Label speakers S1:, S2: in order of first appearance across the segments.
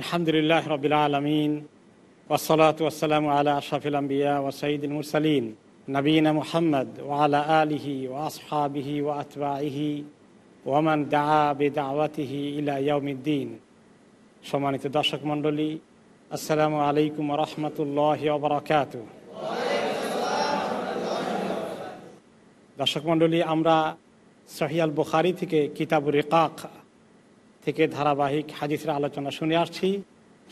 S1: আলহামদুলিল্লাহ রবিল আলমিন ওসলাত ওসালাম আলা আশাফিল আম্বিয়া ও সঈদুল মুরসালিন নবীন মোহাম্মদ ওয়ালা আলিহি ও আসহাবিহি ও আতবাহি ওমান দা বেদাওয়াতিহি ইলা ইয়ৌমিদ্দিন সম্মানিত দর্শক মণ্ডলী, আসসালামু আলাইকুম রহমতুল্লাহ ওবরাকাত দর্শক মণ্ডলী, আমরা সহিয়াল বুখারি থেকে কিতাব রেকাক থেকে ধারাবাহিক হাদিসের আলোচনা শুনে আসছি।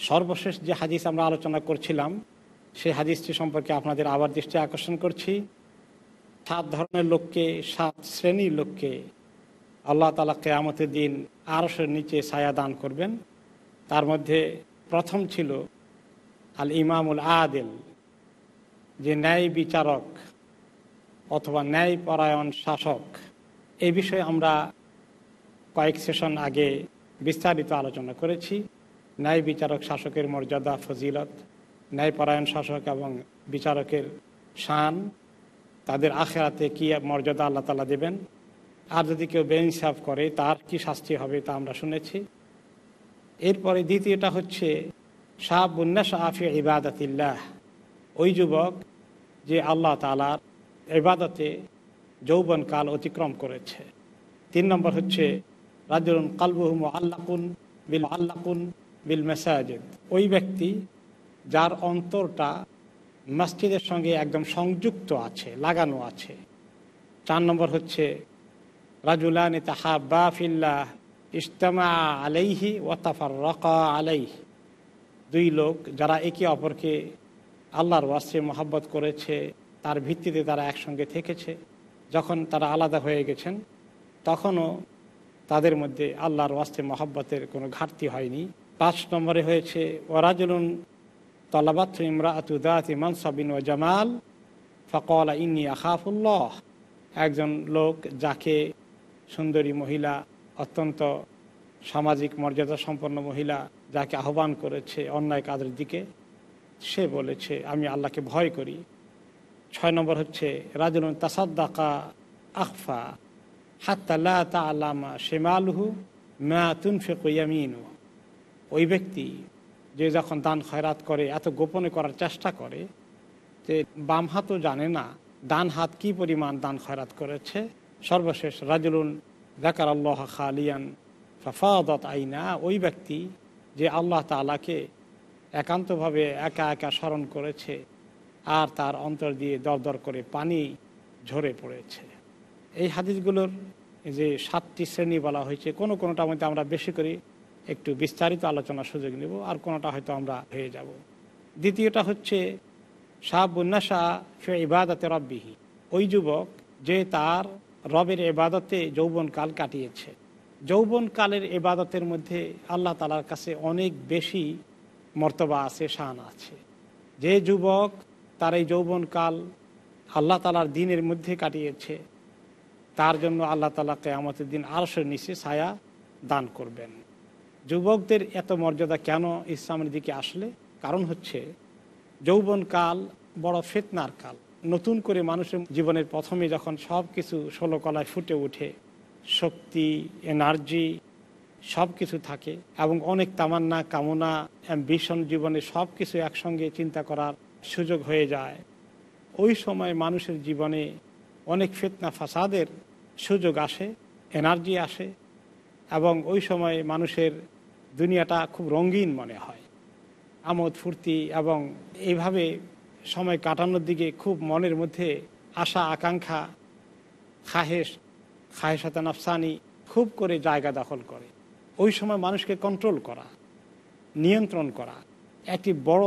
S1: সর্বশেষ যে হাদিস আমরা আলোচনা করছিলাম, সেই হাদিসটি সম্পর্কে আপনাদের আবার দৃষ্টি আকর্ষণ করছি। সাত ধরনের লোককে, সাত শ্রেণির লোককে আল্লাহ তালা কেয়ামতের দিন আরশের নিচে ছায়া দান করবেন। তার মধ্যে প্রথম ছিল আল ইমামুল আদেল, যে ন্যায় বিচারক অথবা ন্যায় পরায়ণ শাসক। এই বিষয়ে আমরা কয়েক সেশন আগে বিস্তারিত আলোচনা করেছি। ন্যায় বিচারক শাসকের মর্যাদা, ফজিলত, ন্যায়পরায়ণ শাসক এবং বিচারকের শান, তাদের আখেরাতে কি মর্যাদা আল্লাহ তালা দেবেন? আর যদি কেউ বেইনসাফ করে, তার কি শাস্তি হবে তা আমরা শুনেছি। এরপরে দ্বিতীয়টা হচ্ছে শাহ বুন্নাস আফি ইবাদতিল্লাহ। ওই যুবক যে আল্লাহ তালার ইবাদতে যৌবনকাল অতিক্রম করেছে। তিন নম্বর হচ্ছে রাজুল কালবুহম আল্লাকুন বিল আল্লাকুন বিল মেসাজেদ। ওই ব্যক্তি যার অন্তরটা মসজিদের সঙ্গে একদম সংযুক্ত আছে, লাগানো আছে। চার নম্বর হচ্ছে, রাজুলান তাহাবা ফিল্লাহ ইস্তামা আলাইহি ওয়াতাফার রকা আলাইহি। দুই লোক যারা একে অপরকে আল্লাহর ওয়াসে মোহাব্বত করেছে, তার ভিত্তিতে তারা একসঙ্গে থেকেছে। যখন তারা আলাদা হয়ে গেছেন, তখনও তাদের মধ্যে আল্লাহর ওয়াস্তে মহাব্বতের কোনো ঘাটতি হয়নি। পাঁচ নম্বরে হয়েছে ওরাজুলুন তলাবাত ইমরা আতুদাতি মানসাবিন ও জামাল, ফকলা ইন্নি আখাফুল্লাহ। একজন লোক যাকে সুন্দরী মহিলা, অত্যন্ত সামাজিক মর্যাদা সম্পন্ন মহিলা, যাকে আহ্বান করেছে অন্যায় কাজের দিকে, সে বলেছে, আমি আল্লাহকে ভয় করি। ছয় নম্বর হচ্ছে, রাজুলুন তাসাদ্দাকা আখফা। তা ওই ব্যক্তি যে যখন দান খয়রাত করে, এত গোপনে করার চেষ্টা করে যে বাম হাতও জানে না ডান হাত কি পরিমাণ দান খয়রাত করেছে। সর্বশেষ রাজুলুন দেখার আল্লাহ খালিয়ান ফাফাদত আইনা। ওই ব্যক্তি যে আল্লাহ তালাকে একান্তভাবে একা একা স্মরণ করেছে আর তার অন্তর দিয়ে দর দর করে পানি ঝরে পড়েছে। এই হাদিসগুলোর যে সাতটি শ্রেণি বলা হয়েছে, কোনো কোনোটা মধ্যে আমরা বেশি করে একটু বিস্তারিত আলোচনার সুযোগ নেব আর কোনোটা হয়তো আমরা হয়ে যাব। দ্বিতীয়টা হচ্ছে শাহ বুন্নাশা ফে ইবাদতে রব্বিহি। ওই যুবক যে তার রবের এবাদতে যৌবনকাল কাটিয়েছে। যৌবনকালের এবাদতের মধ্যে আল্লাহ তালার কাছে অনেক বেশি মর্তবা আছে, শান আছে। যে যুবক তার এই যৌবনকাল আল্লাহ তালার দিনের মধ্যে কাটিয়েছে তার জন্য আল্লাহ তালাকে আমাদের দিন আরশের নিচে ছায়া দান করবেন। যুবকদের এত মর্যাদা কেন ইসলামের দিকে আসলে? কারণ হচ্ছে যৌবনকাল বড় ফেতনার কাল। নতুন করে মানুষের জীবনের প্রথমে যখন সব কিছু ষোলো কলায় ফুটে ওঠে, শক্তি, এনার্জি সব কিছু থাকে এবং অনেক তামান্না, কামনা, অ্যাম্বিশন জীবনে সব কিছু একসঙ্গে চিন্তা করার সুযোগ হয়ে যায়। ওই সময় মানুষের জীবনে অনেক ফেতনা, ফাসাদের সুযোগ আসে, এনার্জি আসে, এবং ওই সময় মানুষের দুনিয়াটা খুব রঙিন মনে হয়। আমোদ, ফুর্তি এবং এইভাবে সময় কাটানোর দিকে খুব মনের মধ্যে আশা, আকাঙ্ক্ষা খাহেস খাহেসাতা নাফসানি খুব করে জায়গা দখল করে। ওই সময় মানুষকে কন্ট্রোল করা, নিয়ন্ত্রণ করা, একটি বড়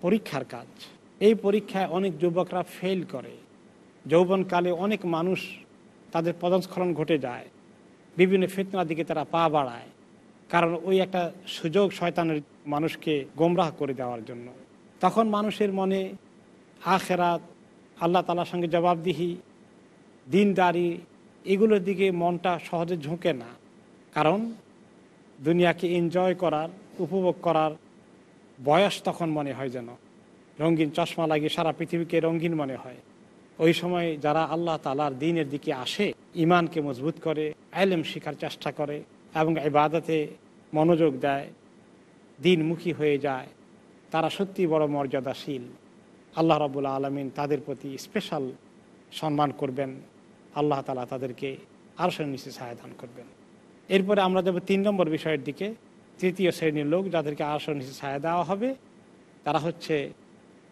S1: পরীক্ষার কাজ। এই পরীক্ষায় অনেক যুবকরা ফেল করে। যৌবনকালে অনেক মানুষ তাদের পদস্খলন ঘটে যায়। বিভিন্ন ফিতনার দিকে তারা পা বাড়ায়, কারণ ওই একটা সুযোগ শয়তানের মানুষকে গোমরাহ করে দেওয়ার জন্য। তখন মানুষের মনে আখেরাত, আল্লাহ তালার সঙ্গে জবাবদিহি, দিনদারি, এগুলোর দিকে মনটা সহজে ঝুঁকে না। কারণ দুনিয়াকে এনজয় করার, উপভোগ করার বয়স তখন মনে হয় যেন। রঙিন চশমা লাগিয়ে সারা পৃথিবীকে রঙিন মনে হয়। ওই সময় যারা আল্লাহ তালার দিনের দিকে আসে ইমানকে মজবুত করে আইলেম শিখার চেষ্টা করে এবং ইবাদতে মনোযোগ দেয়, দিনমুখী হয়ে যায়, তারা সত্যি বড় মর্যাদাশীল। আল্লাহ রবুল্লা আলমিন তাদের প্রতি স্পেশাল সম্মান করবেন। আল্লাহ তালা তাদেরকে আরশের নিচে ছায়াদান করবেন। এরপরে আমরা যাব তিন নম্বর বিষয়ের দিকে। তৃতীয় শ্রেণির লোক যাদেরকে আরশের নিচে ছায়া দেওয়া হবে, তারা হচ্ছে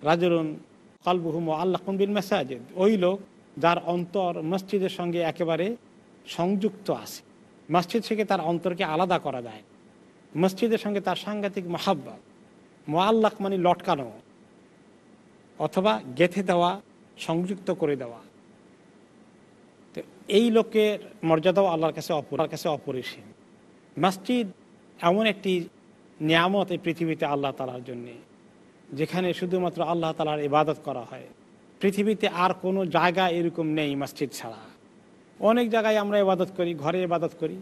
S1: রাজরুন কলবুহুম আল্লাহ কুম্বিন মেসাজেদ ওই লোক যার অন্তর মসজিদের সঙ্গে একেবারে সংযুক্ত আছে। মসজিদ থেকে তার অন্তরকে আলাদা করা যায়। মসজিদের সঙ্গে তার সাংঘাতিক মহাব্বা মোয়াল্লাক মানে লটকানো অথবা গেথে দেওয়া, সংযুক্ত করে দেওয়া। তো এই লোকের মর্যাদাও আল্লাহর কাছে অপরার কাছে অপরিসীম। মসজিদ এমন একটি নিয়ামত এই পৃথিবীতে আল্লাহ তালার জন্যে। যেখানে শুধুমাত্র আল্লাহ তালার ইবাদত করা হয়। পৃথিবীতে আর কোনো জায়গা এরকম নেই মসজিদ ছাড়া। অনেক জায়গায় আমরা ইবাদত করি, ঘরে ইবাদত করি।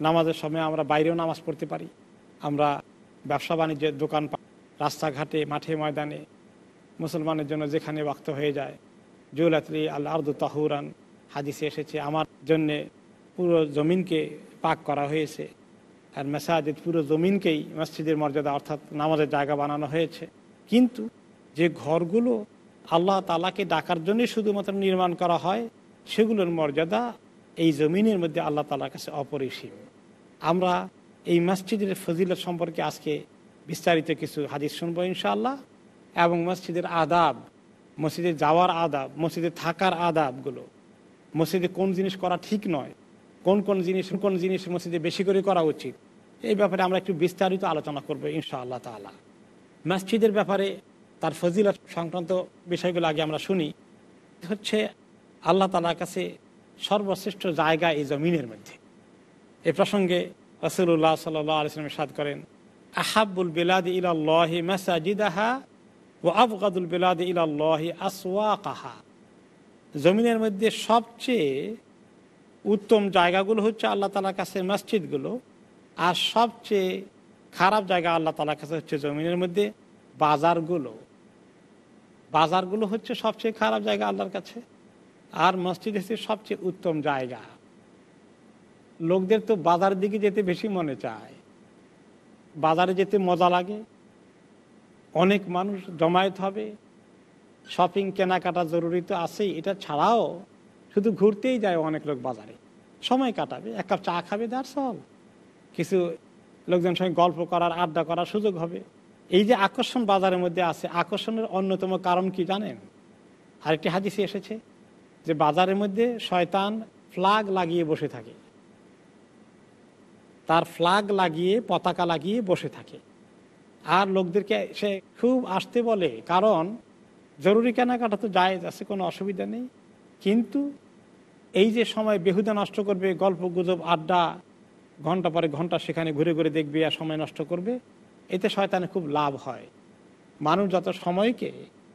S1: নামাজের সময় আমরা বাইরেও নামাজ পড়তে পারি। আমরা ব্যবসা বাণিজ্যের দোকান রাস্তাঘাটে, মাঠে, ময়দানে, মুসলমানের জন্য যেখানে বাক্ত হয়ে যায়। জুলাতলি আল্লাহ আর্দু তাহুরান, হাদিসে এসেছে, আমার জন্যে পুরো জমিনকে পাক করা হয়েছে। আর মেসাজিদ পুরো জমিনকেই মসজিদের মর্যাদা অর্থাৎ নামাজের জায়গা বানানো হয়েছে। কিন্তু যে ঘরগুলো আল্লাহ তালাকে ডাকার জন্যই শুধুমাত্র নির্মাণ করা হয়, সেগুলোর মর্যাদা এই জমিনের মধ্যে আল্লাহ তালার কাছে অপরিসীম। আমরা এই মসজিদের ফজিলত সম্পর্কে আজকে বিস্তারিত কিছু হাদিস শুনব ইনশাআল্লাহ এবং মসজিদের আদাব, মসজিদে যাওয়ার আদাব, মসজিদে থাকার আদাবগুলো, মসজিদে কোন জিনিস করা ঠিক নয়, কোন কোন জিনিস কোন জিনিস মসজিদে বেশি করে করা উচিত এই ব্যাপারে আমরা একটু বিস্তারিত আলোচনা করব ইনশাআল্লাহ তালা মসজিদের ব্যাপারে তার ফজিলত সংক্রান্ত বিষয়গুলো আগে আমরা শুনি। হচ্ছে আল্লাহ তালার কাছে সর্বশ্রেষ্ঠ জায়গা এই জমিনের মধ্যে। এ প্রসঙ্গে রসুল্লাহ সাল্লাহ আলিয়ামের সাদ করেন আহাবুল বিলাদ ইলাল্লাহি মাসাজিদাহা ও আফগাদুল বিলাদ ইলাল্লাহি আসওয়াকাহা। জমিনের মধ্যে সবচেয়ে উত্তম জায়গাগুলো হচ্ছে আল্লাহ তালার কাছে মসজিদগুলো। আর সবচেয়ে খারাপ জায়গা আল্লাহ তালার কাছে হচ্ছে জমিনের মধ্যে বাজারগুলো। বাজারগুলো হচ্ছে সবচেয়ে খারাপ জায়গা আল্লাহর কাছে। আর মসজিদ হচ্ছে সবচেয়ে উত্তম জায়গা। লোকদের তো বাজার দিকে যেতে বেশি মনে চায়। বাজারে যেতে মজা লাগে। অনেক মানুষ জমায়েত হবে। শপিং কেনাকাটা জরুরি তো আছেই। এটা ছাড়াও শুধু ঘুরতেই যায় অনেক লোক বাজারে। সময় কাটাবে। এক কাপ চা খাবে তার সব কিছু লোকজন সঙ্গে গল্প করার, আড্ডা করার সুযোগ হবে। এই যে আকর্ষণ বাজারের মধ্যে আছে, আকর্ষণের অন্যতম কারণ কি জানেন? আরেকটি হাদিসে এসেছে যে বাজারের মধ্যে শয়তান ফ্লাগ লাগিয়ে বসে থাকে। তার ফ্লাগ লাগিয়ে, পতাকা লাগিয়ে বসে থাকে। আর লোকদেরকে সে খুব আসতে বলে, কারণ জরুরি কেনাকাটা তো যায় আছে, কোনো অসুবিধা নেই। কিন্তু এই যে সময় বেহুদা নষ্ট করবে, গল্প, গুজব, আড্ডা ঘণ্টা পরে ঘণ্টা সেখানে ঘুরে ঘুরে দেখবে আর সময় নষ্ট করবে, এতে শয়তানে খুব লাভ হয়। মানুষ যত সময়কে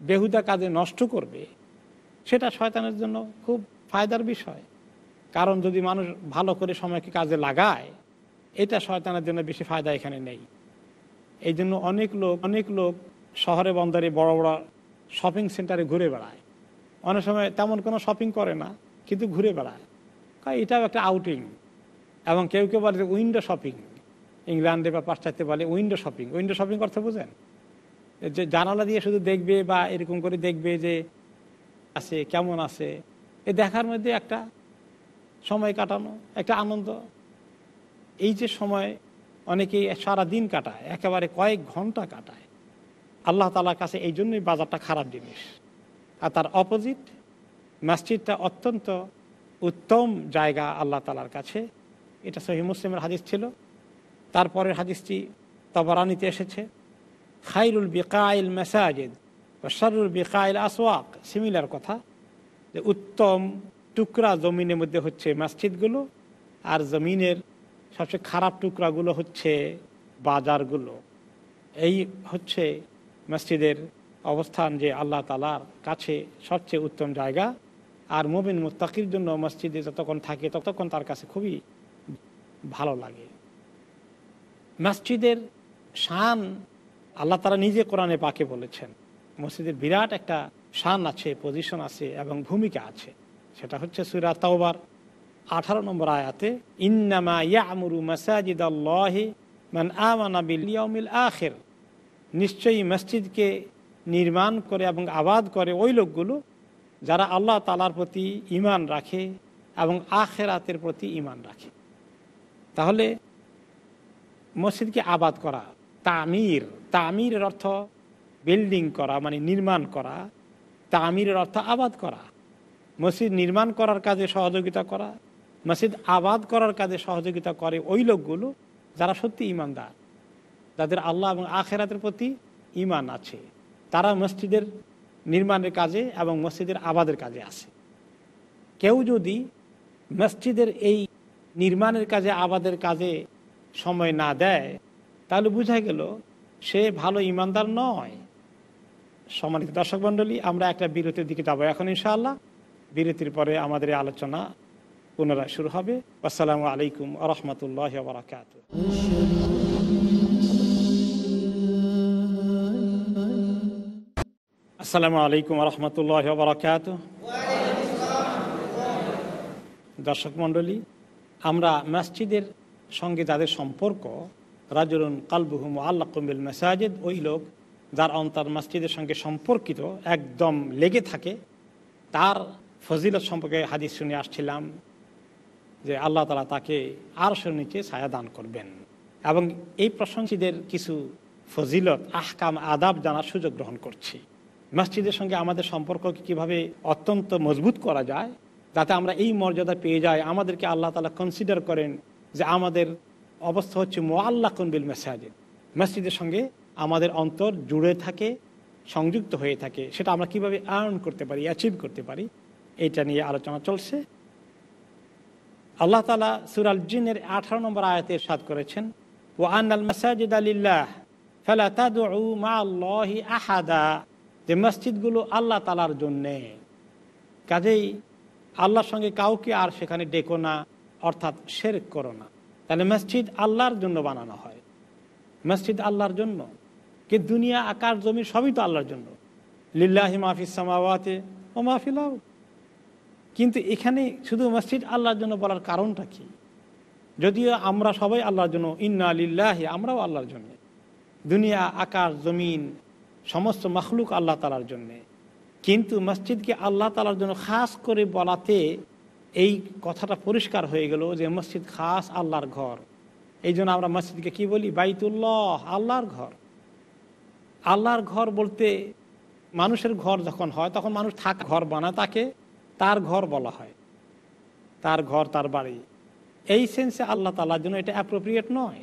S1: বেহুদা কাজে নষ্ট করবে, সেটা শয়তানের জন্য খুব ফায়দার বিষয়। কারণ যদি মানুষ ভালো করে সময়কে কাজে লাগায়, এটা শয়তানের জন্য বেশি ফায়দা এখানে নেই। এই জন্য অনেক লোক অনেক লোক শহরে, বন্দরে, বড় বড় শপিং সেন্টারে ঘুরে বেড়ায়। অনেক সময় তেমন কোনো শপিং করে না, কিন্তু ঘুরে বেড়ায়। এটাও একটা আউটিং এবং কেউ কেউ বলে উইন্ডো শপিং ইংল্যান্ডে বা পাশ্চাত্যে বলে উইন্ডো শপিং উইন্ডো শপিং করতে বোঝেন? যে জানালা দিয়ে শুধু দেখবে বা এরকম করে দেখবে যে আছে, কেমন আছে। এ দেখার মধ্যে একটা সময় কাটানো, একটা আনন্দ। এই যে সময় অনেকেই সারা দিন কাটায়, একেবারে কয়েক ঘণ্টা কাটায়। আল্লাহ তালার কাছে এই জন্যই বাজারটা খারাপ জিনিস। আর তার অপোজিট মসজিদটা অত্যন্ত উত্তম জায়গা আল্লাহ তালার কাছে। এটা সহি মুসলিমের হাদিস ছিল। তারপরের হাদিসটি তবরানিতে এসেছে। খাইরুল বিকাইল মেসাজেদ ও শরুল বিকাইল আসওয়াক, সিমিলার কথা। যে উত্তম টুকরা জমিনের মধ্যে হচ্ছে মসজিদগুলো আর জমিনের সবচেয়ে খারাপ টুকরাগুলো হচ্ছে বাজারগুলো। এই হচ্ছে মসজিদের অবস্থান যে আল্লাহ তালার কাছে সবচেয়ে উত্তম জায়গা। আর মোবিন মুস্তাকির জন্য মসজিদে যতক্ষণ থাকে ততক্ষণ তার কাছে খুবই ভালো লাগে। মসজিদের শান আল্লাহ তারা নিজে কোরআনে পাকে বলেছেন। মসজিদের বিরাট একটা শান আছে পজিশন আছে এবং ভূমিকা আছে। সেটা হচ্ছে সুরা তাওবার। আঠারো নম্বর আয়াতে, ইন্নামা ইয়ামুরু মাসাজিদ আল্লাহি মান আমানা বিল ইয়াউমিল আখের। নিশ্চয়ই মসজিদকে নির্মাণ করে এবং আবাদ করে ওই লোকগুলো যারা আল্লাহ তালার প্রতি ইমান রাখে এবং আখেরাতের প্রতি ইমান রাখে। তাহলে মসজিদকে আবাদ করা, তামির, তামিরের অর্থ বিল্ডিং করা মানে নির্মাণ করা, তামিরের অর্থ আবাদ করা, মসজিদ নির্মাণ করার কাজে সহযোগিতা করা, মসজিদ আবাদ করার কাজে সহযোগিতা করে ওই লোকগুলো যারা সত্যি ইমানদার, যাদের আল্লাহ এবং আখেরাতের প্রতি ইমান আছে, তারা মসজিদের নির্মাণের কাজে এবং মসজিদের আবাদের কাজে আছে। কেউ যদি মসজিদের এই নির্মাণের কাজে, আবাদের কাজে সময় না দেয়, তাহলে বোঝা গেল সে ভালো ইমানদার নয়। সম্মানিত দর্শক মণ্ডলী, আমরা একটা বিরতির দিকে যাব এখন ইনশাআল্লাহ। বিরতির পরে আমাদের আলোচনা পুনরায় শুরু হবে। আসসালামু আলাইকুম আরহামতুল্লাহ বারাকাত আসসালামু আলাইকুম রহমতুল্লাহ বারাকাত দর্শক মণ্ডলী আমরা মসজিদের সঙ্গে যাদের সম্পর্ক, রাজুলুন কালবুহুম আল্লাহ কমিল মেসাজেদ, ওই লোক যার অন্তর মসজিদের সঙ্গে সম্পর্কিত একদম লেগে থাকে, তার ফজিলত সম্পর্কে হাদিস শুনে আসছিলাম যে আল্লাহ তালা তাকে আরশের নিচে ছায়া দান করবেন। এবং এই প্রশংসীদের কিছু ফজিলত, আহকাম, আদাব জানার সুযোগ গ্রহণ করছি। মসজিদের সঙ্গে আমাদের সম্পর্ককে কীভাবে অত্যন্ত মজবুত করা যায় যাতে আমরা এই মর্যাদা পেয়ে যাই, আমাদেরকে আল্লাহ তালা কনসিডার করেন যে আমাদের অবস্থা হচ্ছে মোয়াল্লা কনবিল মেসাজেদ। মসজিদের সঙ্গে আমাদের অন্তর জুড়ে থাকে, সংযুক্ত হয়ে থাকে। সেটা আমরা কীভাবে আর্ন করতে পারি অ্যাচিভ করতে পারি, এটা নিয়ে আলোচনা চলছে। আল্লাহ তালা সুরাল জিনের আঠারো নম্বর আয়াতে সাদ করেছেন ও আন্নাল মাসাজিদ আলিল্লাহ ফেলা তাদু আহাদা। যে মসজিদগুলো আল্লাহ তালার জন্যে। কাজেই আল্লাহর সঙ্গে কাউকে আর সেখানে ডেকো না, অর্থাৎ শেরেক করো না। তাহলে মসজিদ আল্লাহর জন্য বানানো হয়। মসজিদ আল্লাহর জন্য। কি দুনিয়া আকার জমি সবই তো আল্লাহর জন্য। লিল্লাহি মাহফিস সামাওয়াতে ও মাহফিলাও কিন্তু এখানে শুধু মসজিদ আল্লাহর জন্য বলার কারণটা কি? যদিও আমরা সবাই আল্লাহর জন্য, ইন্না লিল্লাহি, আমরাও আল্লাহর জন্য। দুনিয়া, আকাশ, জমিন, সমস্ত মখলুক আল্লাহ তালার জন্যে। কিন্তু মসজিদকে আল্লাহ তালার জন্য খাস করে বলাতে এই কথাটা পরিষ্কার হয়ে গেল যে মসজিদ খাস আল্লাহর ঘর। এই জন্য আমরা মসজিদকে কি বলি? বাইতুল্লাহ, আল্লাহর ঘর। আল্লাহর ঘর বলতে মানুষের ঘর যখন হয়, তখন মানুষ থাক, ঘর বানায় তাকে, তার ঘর বলা হয়। তার ঘর, তার বাড়ি। এই সেন্সে আল্লাহ তালার জন্য এটা অ্যাপ্রোপ্রিয়েট নয়।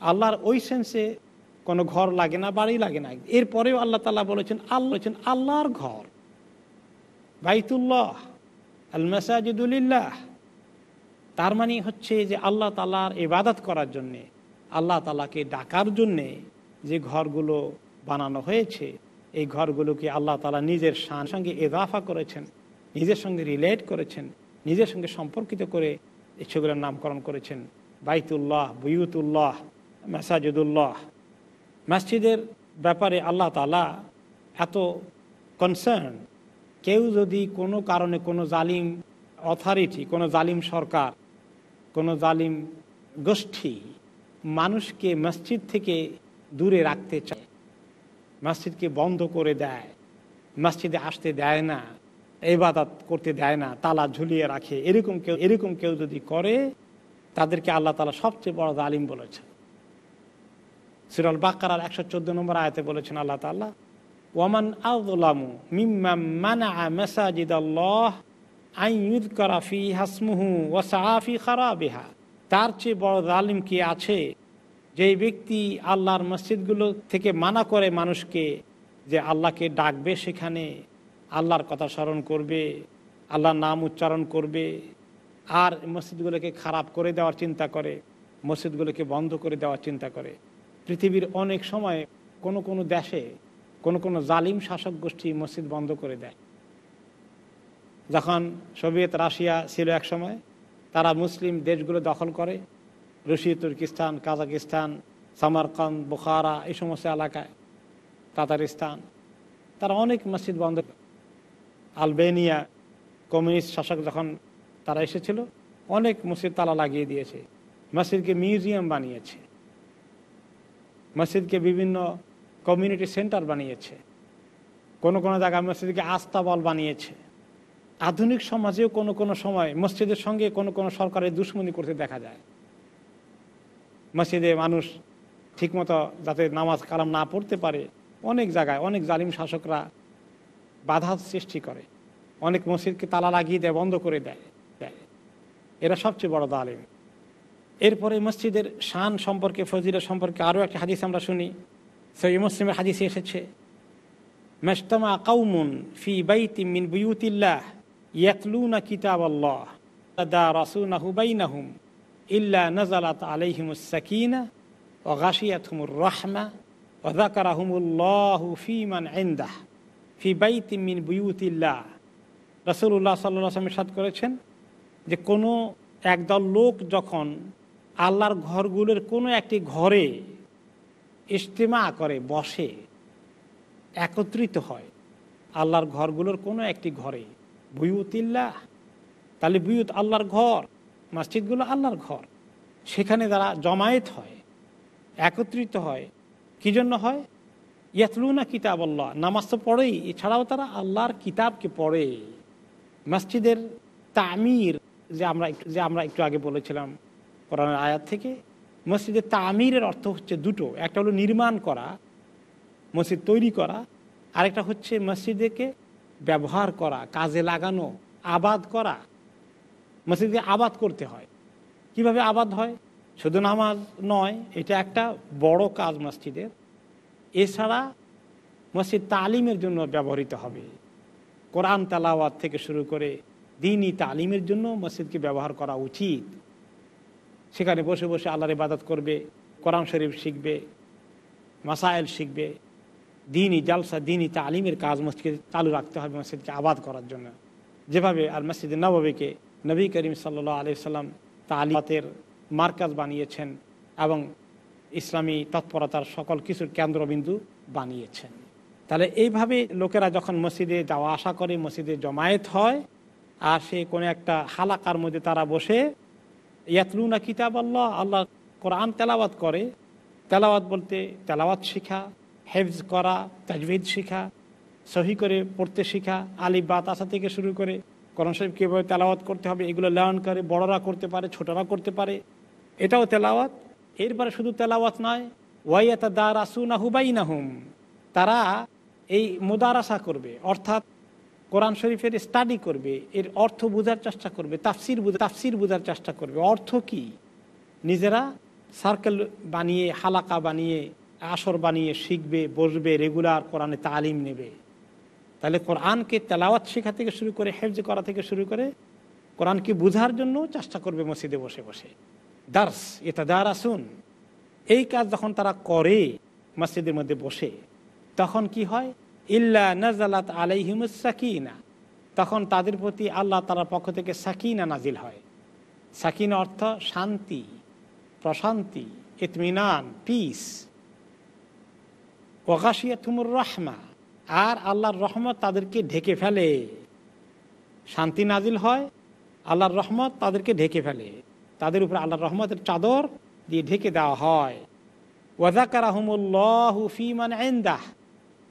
S1: আল্লাহর ওই সেন্সে কোনো ঘর লাগে না, বাড়ি লাগে না। এরপরেও আল্লাহ তালা বলেছেন, আল্লাহ বলেছেন আল্লাহর ঘর। বাইতুল্লাহ আল মাসাজিদুলিল্লাহ তার মানে হচ্ছে যে আল্লাহ তালার ইবাদত করার জন্যে, আল্লাহ তালাকে ডাকার জন্যে যে ঘরগুলো বানানো হয়েছে, এই ঘরগুলোকে আল্লাহ তালা নিজের শান সঙ্গে এদাফা করেছেন, নিজের সঙ্গে রিলেট করেছেন, নিজের সঙ্গে সম্পর্কিত করে সেগুলোর নামকরণ করেছেন। বাইতুল্লাহ, বুয়ুতুল্লাহ, মাসাজুদুল্লাহ। মসজিদের ব্যাপারে আল্লাহ তালা এত কনসার্ন কেউ যদি কোনো কারণে কোনো জালিম অথরিটি কোনো জালিম সরকার, কোনো জালিম গোষ্ঠী মানুষকে মসজিদ থেকে দূরে রাখতে চায়, মসজিদকে বন্ধ করে দেয়, মসজিদে আসতে দেয় না এবাদত করতে দেয় না, তালা ঝুলিয়ে রাখে, এরকম কেউ এরকম কেউ যদি করে, তাদেরকে আল্লাহ তালা সবচেয়ে বড় জালিম বলেছেন। সিরল বাক্কার একশো চোদ্দ নম্বর আয়তে বলেছেন আল্লাহ তাল্লাহ ওয়ামান আউলামু মিম্মা মেসাজিদ আল্লাহ আইয়ুদ করাফি হাসমুহু ওয়াসাফি খারাবিহা। তার চেয়ে বড় জালিম কি আছে? যেই ব্যক্তি আল্লাহর মসজিদগুলো থেকে মানা করে মানুষকে যে আল্লাহকে ডাকবে সেখানে আল্লাহর কথা স্মরণ করবে, আল্লাহর নাম উচ্চারণ করবে, আর মসজিদগুলোকে খারাপ করে দেওয়ার চিন্তা করে, মসজিদগুলোকে বন্ধ করে দেওয়ার চিন্তা করে। পৃথিবীর অনেক সময় কোনো কোনো দেশে কোনো কোনো জালিম শাসক গোষ্ঠী মসজিদ বন্ধ করে দেয়। যখন সোভিয়েত রাশিয়া ছিল এক সময়, তারা মুসলিম দেশগুলো দখল করে Russia Turkestan, Kazakhstan Samarkand Bukhara এই সমস্ত এলাকায় তাতারিস্তান, তারা অনেক মসজিদ বন্ধ আলবেনিয়া কমিউনিস্ট শাসক যখন তারা এসেছিল, অনেক মসজিদ তালা লাগিয়ে দিয়েছে, মসজিদকে মিউজিয়াম বানিয়েছে। মসজিদকে বিভিন্ন কমিউনিটি সেন্টার বানিয়েছে। কোনো কোনো জায়গায় মসজিদকে আস্তাবল বানিয়েছে। আধুনিক সমাজেও কোনো কোনো সময় মসজিদের সঙ্গে কোনো কোনো সরকারের দুশ্মনী করতে দেখা যায়। মসজিদে মানুষ ঠিকমতো যাতে নামাজ কালাম না পড়তে পারে, অনেক জায়গায় অনেক জালিম শাসকরা বাধা সৃষ্টি করে। অনেক মসজিদকে তালা লাগিয়ে দেয়, বন্ধ করে দেয়। দেয় এরা সবচেয়ে বড় দালিম এরপরে মসজিদের শান সম্পর্কে ফজিরা সম্পর্কে আরও একটা হাদিস আমরা শুনি। সই মুসলিমের হাদিসে এসেছে মেস্তমা কাউমুন ফি বাইতি মিন বুয়ুতিল্লাহ ইয়াতলুনা কিতাব আল্লাহ দা রাসুনাহু বাইনাহুম ইল্লা নাজালাত আলাইহিমুস সাকিনা ও গাশিয়াতহুমুর রহমা ও যাকারাহুমুল্লাহু ফিমান ইনদাহ ফি বাইতি মিন বুয়ুতিল্লাহ। আলাইহি ওয়াসাল্লাম সাদ করেছেন যে কোনো একদল লোক যখন আল্লাহর ঘরগুলোর কোনো একটি ঘরে ইজতেমা করে, বসে, একত্রিত হয়। আল্লাহর ঘরগুলোর কোনো একটি ঘরে। বুয়ুতিল্লাহ, তাহলে বুয়ুত আল্লাহর ঘর, মসজিদগুলো আল্লাহর ঘর। সেখানে তারা জমায়েত হয়, একত্রিত হয়। কি জন্য হয়? ইয়াতলুনা কিতাব আল্লাহ নামাজ তো পড়েই, এছাড়াও তারা আল্লাহর কিতাবকে পড়ে। মসজিদের তামির, যে আমরা যে আমরা একটু আগে বলেছিলাম কোরআনের আয়াত থেকে, মসজিদের তামিরের অর্থ হচ্ছে দুটো। একটা হলো নির্মাণ করা, মসজিদ তৈরি করা, আরেকটা হচ্ছে মসজিদকে ব্যবহার করা, কাজে লাগানো, আবাদ করা। মসজিদকে আবাদ করতে হয়। কীভাবে আবাদ হয়? শুধু নামাজ নয়, এটা একটা বড় কাজ মসজিদের। এছাড়া মসজিদ তালিমের জন্য ব্যবহৃত হবে। কোরআন তালাওয়াত থেকে শুরু করে দিনই তালিমের জন্য মসজিদকে ব্যবহার করা উচিত। সেখানে বসে বসে আল্লাহর ইবাদত করবে, কোরআন শরীফ শিখবে মাসাইল শিখবে দিনই জালসা দিনই তালিমের কাজ মসজিদকে চালু রাখতে হবে, মসজিদকে আবাদ করার জন্য। যেভাবে আর মসজিদ নবীকে নবী করিম সাল্লা আলি সাল্লাম তালিমাতের মার্কাজ বানিয়েছেন এবং ইসলামী তৎপরতার সকল কিছুর কেন্দ্রবিন্দু বানিয়েছেন। তাহলে এইভাবে লোকেরা যখন মসজিদে যাওয়া আসা করে, মসজিদে জমায়েত হয়, আর সে কোনো একটা হালাকার মধ্যে তারা বসে ইয়াতলুনা কিতাব আল্লাহ আল্লাহ কোরআন তেলাওয়াত করে। তেলাওয়াত বলতে তেলাওয়াত শিখা, হেফজ করা, তাজবিদ শিখা, সহি করে পড়তে শিখা, আলিফ, বাত, আসা থেকে শুরু করে কোরআন শরীফ কীভাবে তেলাওয়াত করতে হবে, এগুলো লার্ন করে, বড়রা করতে পারে, ছোটরা করতে পারে। এটাও তেলাওয়াত। এরপরে শুধু তেলাওয়াত নয় ওয়াইয়াতা দা রাসুনা হুবাইনাহুম তারা এই মুদারাসা করবে। অর্থাৎ কোরআন শরীফের স্টাডি করবে, এর অর্থ বোঝার চেষ্টা করবে, তাফসির তাফসির বোঝার চেষ্টা করবে। অর্থ কি? নিজেরা সার্কেল বানিয়ে, হালাকা বানিয়ে, আসর বানিয়ে শিখবে, বসবে রেগুলার কোরআনে তালিম নেবে। তাহলে কোরআনকে তেলাওয়াত শেখা থেকে শুরু করে, হেফজ করা থেকে শুরু করে, কোরআনকে বুঝার জন্য চেষ্টা করবে মসজিদে বসে বসে। দার্স, এটা দার আসুন এই কাজ যখন তারা করে মসজিদের মধ্যে বসে, তখন কি হয়? ইল্লা নাজালাত আলাইহিমুস সাকিনা। তখন তাদের প্রতি আল্লাহ তালার পক্ষ থেকে সাকিনা নাজিল হয়। সাকিনা অর্থ শান্তি, প্রশান্তি, ইতমিনান পিস ওকাশিয়া তুমুর রহমা। আর আল্লাহর রহমত তাদেরকে ঢেকে ফেলে। শান্তি নাজিল হয়, আল্লাহর রহমত তাদেরকে ঢেকে ফেলে। তাদের উপরে আল্লাহর রহমতের চাদর দিয়ে ঢেকে দেওয়া হয়। ওয়াজাকার আহমুল্লাহ ফিমান এন্দাহ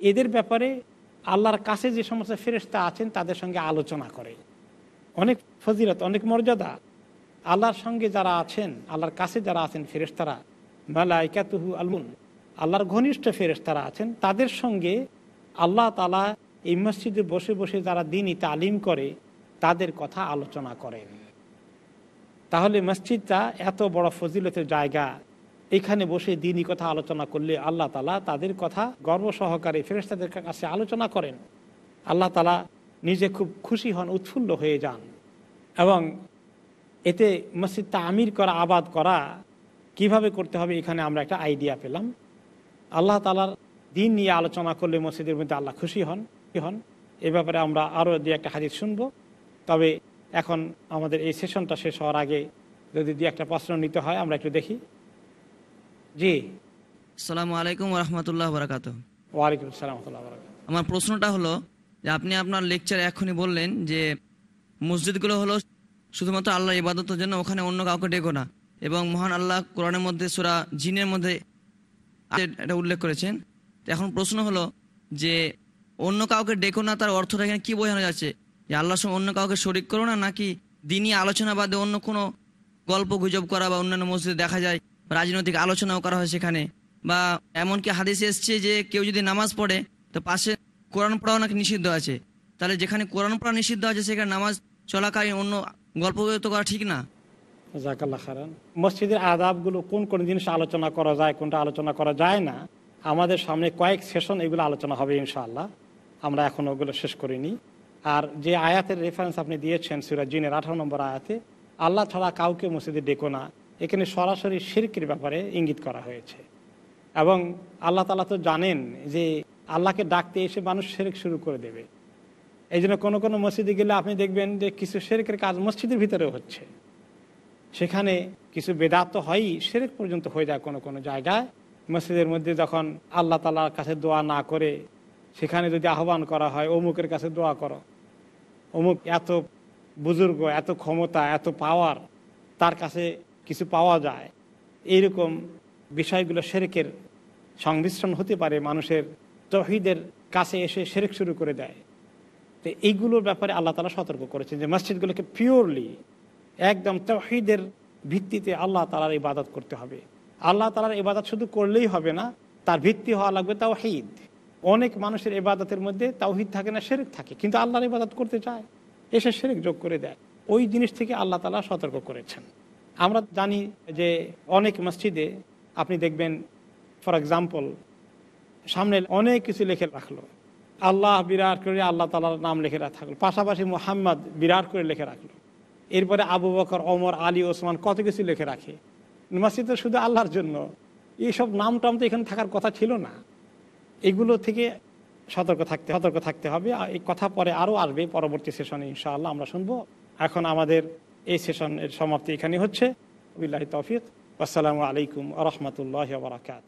S1: এদের ব্যাপারে আল্লাহর কাছে যে সমস্ত ফেরেস্তা আছেন, তাদের সঙ্গে আলোচনা করে। অনেক ফজিলত, অনেক মর্যাদা। আল্লাহর সঙ্গে যারা আছেন, আল্লাহর কাছে যারা আছেন ফেরেস্তারা মালাইকাতুহু আলমুন, আল্লাহর ঘনিষ্ঠ ফেরেস্তারা আছেন, তাদের সঙ্গে আল্লাহ তালা এই মসজিদে বসে বসে যারা দিনই তালিম করে, তাদের কথা আলোচনা করেন। তাহলে মসজিদটা এত বড় ফজিলতের জায়গা। এখানে বসে দিনই কথা আলোচনা করলে আল্লাহ তালা তাদের কথা গর্ব সহকারে ফেরেস্তাদের কাছে আলোচনা করেন। আল্লাহ তালা নিজে খুব খুশি হন, উৎফুল্ল হয়ে যান এবং এতে মসজিদটা আমির করা, আবাদ করা কীভাবে করতে হবে এখানে আমরা একটা আইডিয়া পেলাম। আল্লাহ তালার দিন নিয়ে আলোচনা করলে মসজিদের মধ্যে আল্লাহ খুশি হন হন। এ ব্যাপারে আমরা আরও দু একটা হাজির শুনব। তবে এখন আমাদের এই সেশনটা শেষ হওয়ার আগে যদি দু একটা প্রশ্ন নিতে হয়, আমরা একটু দেখি। জি।
S2: আসসালামু আলাইকুম রহমতুল্লাহ বরাকাত
S1: ওয়ালাইকুম আসসালাম
S2: আমার প্রশ্নটা হলো যে আপনি আপনার লেকচারে এখনই বললেন যে মসজিদগুলো হলো শুধুমাত্র আল্লাহ ইবাদতের জন্য ওখানে অন্য কাউকে ডেকো না। এবং মহান আল্লাহ কোরআনের মধ্যে সুরা জিনের মধ্যে এটা উল্লেখ করেছেন। এখন প্রশ্ন হলো যে অন্য কাউকে ডেকো না তার অর্থটা এখানে কি বোঝানো যাচ্ছে? যে আল্লাহর সঙ্গে অন্য কাউকে শরিক করো না নাকি দিনই আলোচনা বাদে অন্য কোনো গল্প গুজব করা বা অন্যান্য মসজিদে দেখা যায় রাজনৈতিক আলোচনাও করা হয় সেখানে। বা এমনকি হাদিসে এসছে যে কেউ যদি নামাজ পড়ে, তো পাশে কোরআন পড়াও নাকি নিষিদ্ধ আছে। তাহলে যেখানে কোরআন পড়া নিষিদ্ধ আছে, সেখানে নামাজ চলাকালীন অন্য গল্প তো করা ঠিক না?
S1: জাকাল্লা খারান মসজিদের আদাবগুলো কোন কোন জিনিস আলোচনা করা যায়, কোনটা আলোচনা করা যায় না, আমাদের সামনে কয়েক সেশন এগুলো আলোচনা হবে ইনশাআল্লাহ। আমরা এখন ওগুলো শেষ করিনি। আর যে আয়াতের রেফারেন্স আপনি দিয়েছেন সুরাজ জিনের আঠারো নম্বর আয়াতে, আল্লাহ ছাড়া কাউকে মসজিদে ডেকো না। এখানে সরাসরি শিরকের ব্যাপারে ইঙ্গিত করা হয়েছে। এবং আল্লাহ তালা তো জানেন যে আল্লাহকে ডাকতে এসে মানুষ শেরেক শুরু করে দেবে। এই জন্য কোনো কোনো মসজিদে গেলে আপনি দেখবেন যে কিছু শেরেকের কাজ মসজিদের ভিতরে হচ্ছে। সেখানে কিছু বেদাত তো হয়ই সেরেক পর্যন্ত হয়ে যায় কোনো কোনো জায়গায়। মসজিদের মধ্যে যখন আল্লাহ তালার কাছে দোয়া না করে, সেখানে যদি আহ্বান করা হয়, অমুকের কাছে দোয়া করো। অমুক এত বুজুর্গ, এত ক্ষমতা, এত পাওয়ার তার কাছে কিছু পাওয়া যায়। এইরকম বিষয়গুলো সেরেকের সংমিশ্রণ হতে পারে, মানুষের তহিদের কাছে এসে সেরেক শুরু করে দেয়। তো এইগুলোর ব্যাপারে আল্লাহ তালা সতর্ক করেছেন যে মসজিদগুলোকে পিওরলি একদম তহিদের ভিত্তিতে আল্লাহ তালার ইবাদত করতে হবে। আল্লাহ তালার ইবাদত শুধু করলেই হবে না, তার ভিত্তি হওয়া লাগবে তাও তাওহিদ অনেক মানুষের ইবাদতের মধ্যে তাওহিদ থাকে না সেরেক থাকে, কিন্তু আল্লাহর ইবাদত করতে চায়, এসে সেরেক যোগ করে দেয়। ওই জিনিস থেকে আল্লাহ তালা সতর্ক করেছেন। আমরা জানি যে অনেক মসজিদে আপনি দেখবেন ফর এক্সাম্পল সামনে অনেক কিছু লেখে রাখল। আল্লাহ বিরাট করে আল্লাহ তালার নাম লিখে থাকল। পাশাপাশি মোহাম্মদ বিরাট করে লেখে রাখল। এরপরে আবু বকর অমর আলী, ওসমান কত কিছু লেখে রাখে। মসজিদ তো শুধু আল্লাহর জন্য। এইসব নাম টাম তো এখানে থাকার কথা ছিল না। এগুলো থেকে সতর্ক থাকতে সতর্ক থাকতে হবে। এই কথা পরে আরও আসবে পরবর্তী সেশনে, ইনশাআল্লাহ আমরা শুনব। এখন আমাদের এই সেশনের সমাপ্তি এখানে হচ্ছে। আসসালামু আলাইকুম আ রহমতুল্লাহ বারাকাত